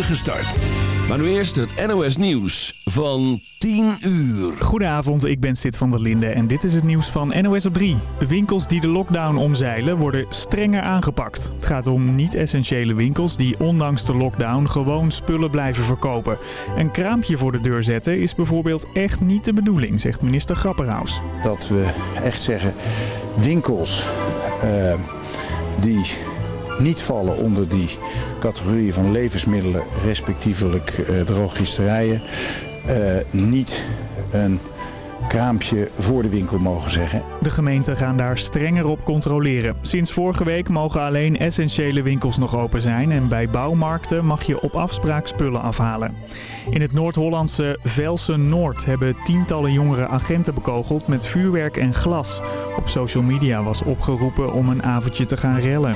start. Maar nu eerst het NOS Nieuws van 10 uur. Goedenavond, ik ben Sid van der Linde en dit is het nieuws van NOS op 3. Winkels die de lockdown omzeilen worden strenger aangepakt. Het gaat om niet-essentiële winkels die ondanks de lockdown gewoon spullen blijven verkopen. Een kraampje voor de deur zetten is bijvoorbeeld echt niet de bedoeling, zegt minister Grapperhaus. Dat we echt zeggen, winkels uh, die niet vallen onder die categorieën van levensmiddelen, respectievelijk uh, drogisterijen, uh, niet een kraampje voor de winkel mogen zeggen. De gemeenten gaan daar strenger op controleren. Sinds vorige week mogen alleen essentiële winkels nog open zijn en bij bouwmarkten mag je op afspraak spullen afhalen. In het Noord-Hollandse Velsen Noord hebben tientallen jongeren agenten bekogeld met vuurwerk en glas. Op social media was opgeroepen om een avondje te gaan rellen.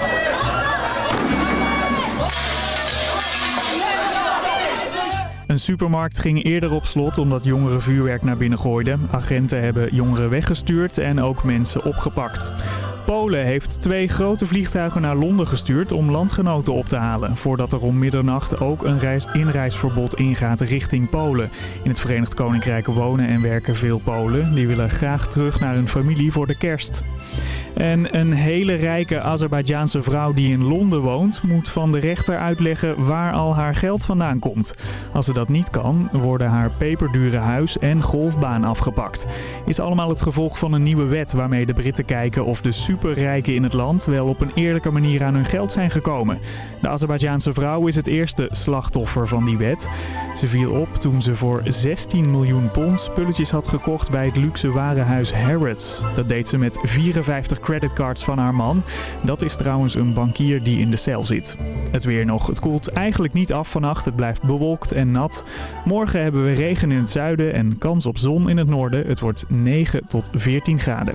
Een supermarkt ging eerder op slot omdat jongeren vuurwerk naar binnen gooiden. Agenten hebben jongeren weggestuurd en ook mensen opgepakt. Polen heeft twee grote vliegtuigen naar Londen gestuurd om landgenoten op te halen. Voordat er om middernacht ook een reis inreisverbod ingaat richting Polen. In het Verenigd Koninkrijk wonen en werken veel Polen. Die willen graag terug naar hun familie voor de kerst. En een hele rijke Azerbeidjaanse vrouw die in Londen woont, moet van de rechter uitleggen waar al haar geld vandaan komt. Als ze dat niet kan, worden haar peperdure huis en golfbaan afgepakt. Is allemaal het gevolg van een nieuwe wet waarmee de Britten kijken of de superrijken in het land wel op een eerlijke manier aan hun geld zijn gekomen. De Azerbeidjaanse vrouw is het eerste slachtoffer van die wet. Ze viel op toen ze voor 16 miljoen pond spulletjes had gekocht bij het luxe warenhuis Harrods. Dat deed ze met 54 creditcards van haar man. Dat is trouwens een bankier die in de cel zit. Het weer nog. Het koelt eigenlijk niet af vannacht. Het blijft bewolkt en nat. Morgen hebben we regen in het zuiden en kans op zon in het noorden. Het wordt 9 tot 14 graden.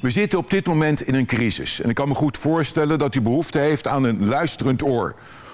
We zitten op dit moment in een crisis. En ik kan me goed voorstellen dat u behoefte heeft aan een luisterend oor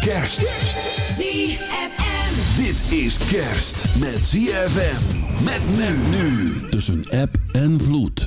Kerst. ZFM. Dit is kerst met ZFM. Met men nu. Tussen app en vloed.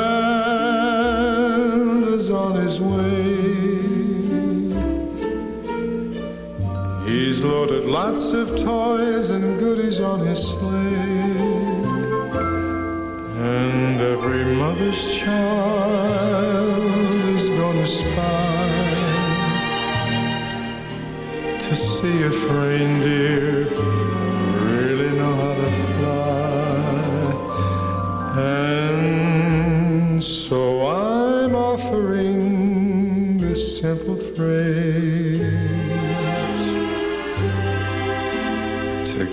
way. He's loaded lots of toys and goodies on his sleigh. And every mother's child is gonna spy to see if reindeer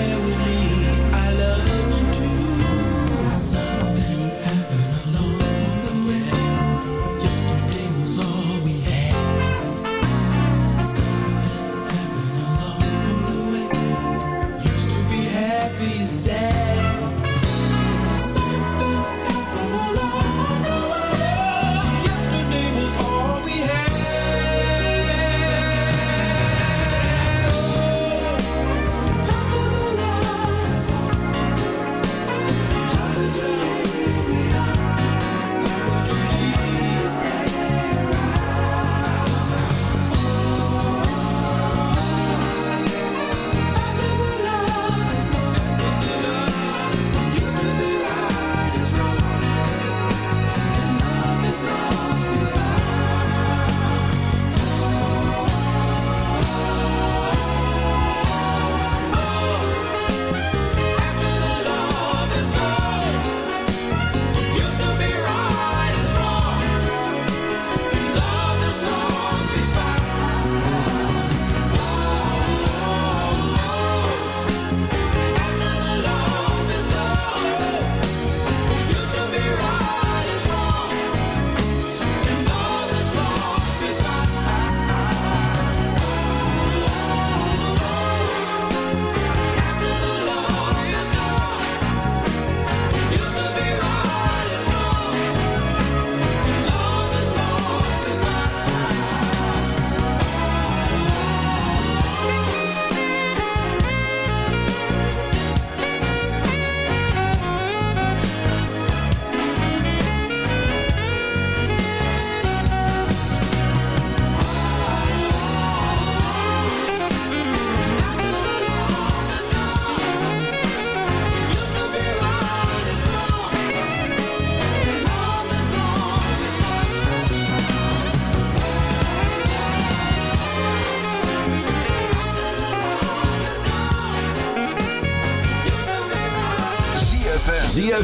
there with me.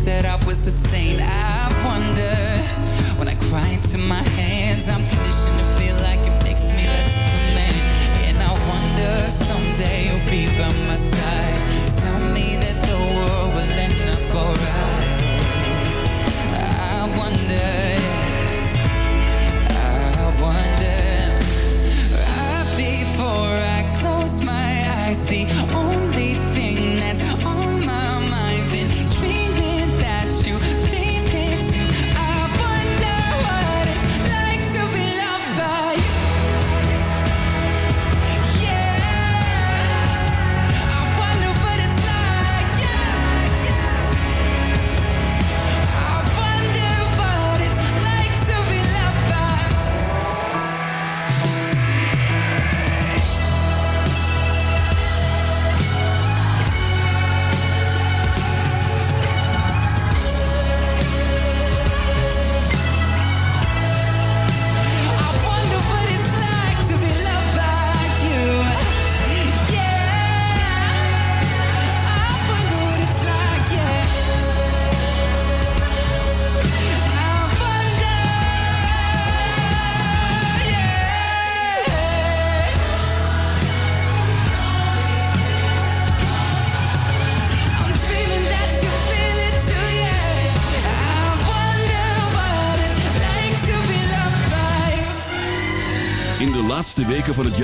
set up was the same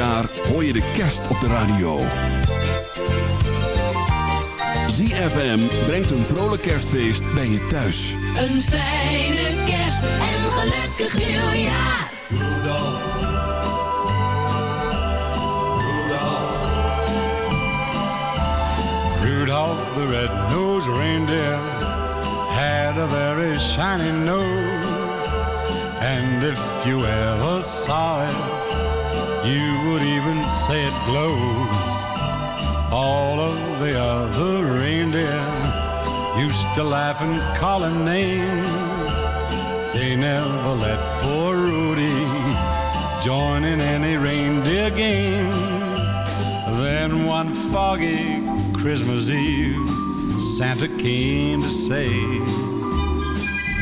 jaar hoor je de kerst op de radio. ZFM brengt een vrolijk kerstfeest bij je thuis. Een fijne kerst en een gelukkig nieuwjaar. Rudolph. Rudolph. Rudolph the red-nosed reindeer had a very shiny nose. And if you ever saw it, you would even say it glows. All of the other reindeer used to laugh and call him names. They never let poor Rudy join in any reindeer games. Then one foggy Christmas Eve, Santa came to say,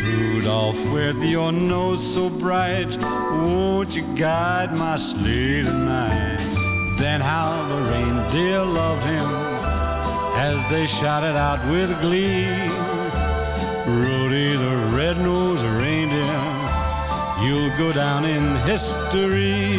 Rudolph, with your nose so bright, won't you guide my sleigh tonight? Then how the reindeer loved him as they shouted out with glee. Rudy the red-nosed reindeer, you'll go down in history.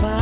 Thing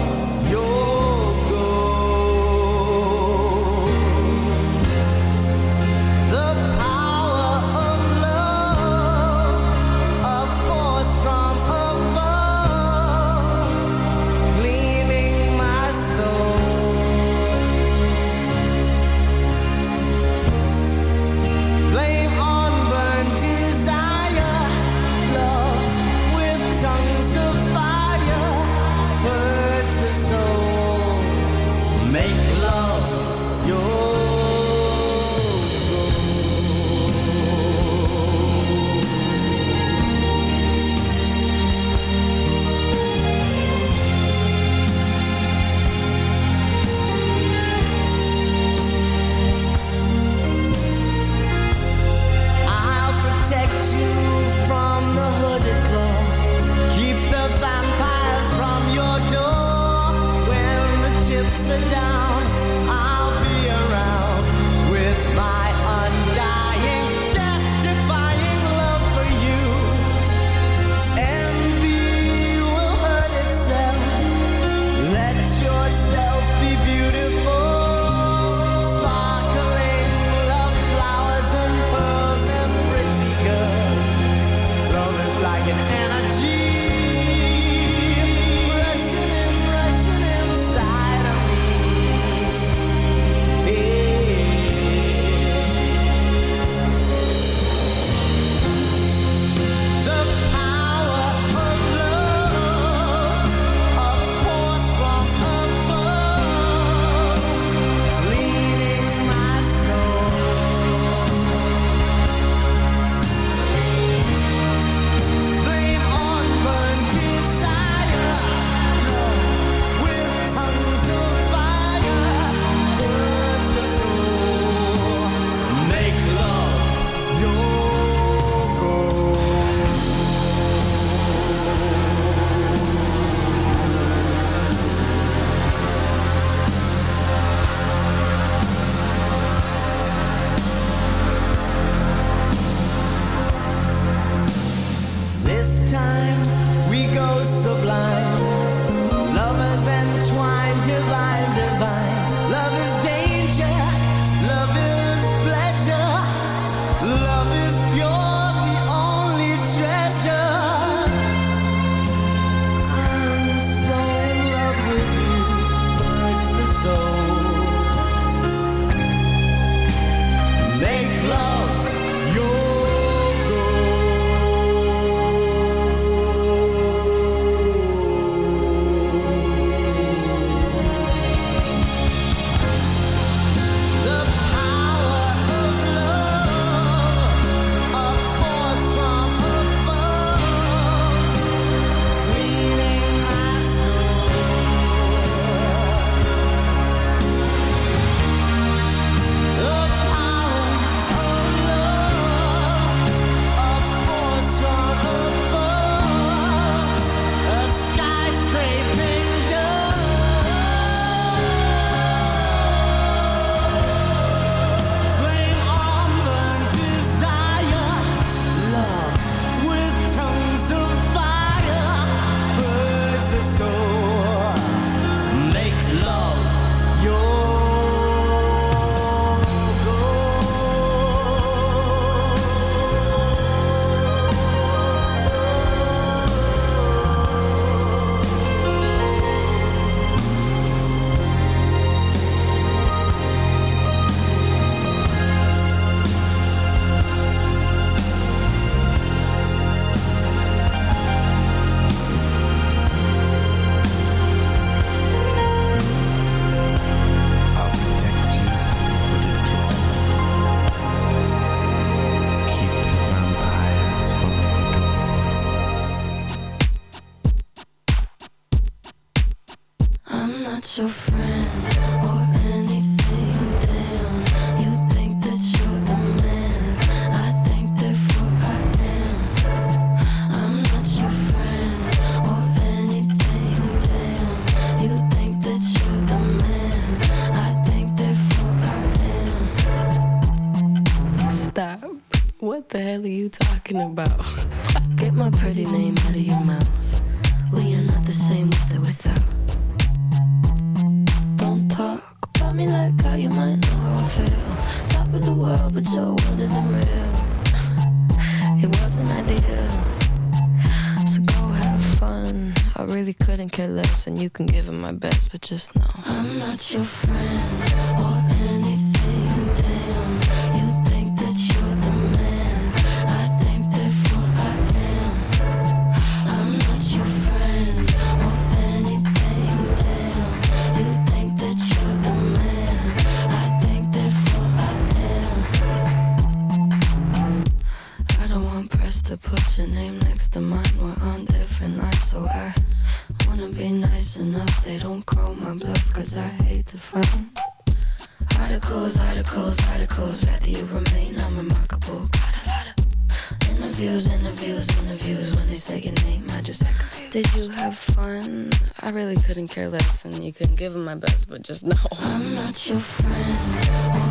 it wasn't ideal. So go have fun. I really couldn't care less, and you can give it my best, but just know I'm not your friend They don't call my bluff, cause I hate to find articles, articles, articles. Rather you remain unremarkable. Got a lot of interviews, interviews, interviews. When they say your name, I just act confused. Did you have fun? I really couldn't care less, and you couldn't give it my best, but just know I'm not your friend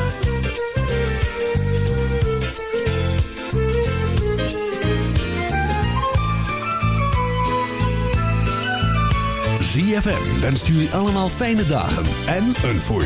ZFM wenst jullie allemaal fijne dagen en een voorspoedig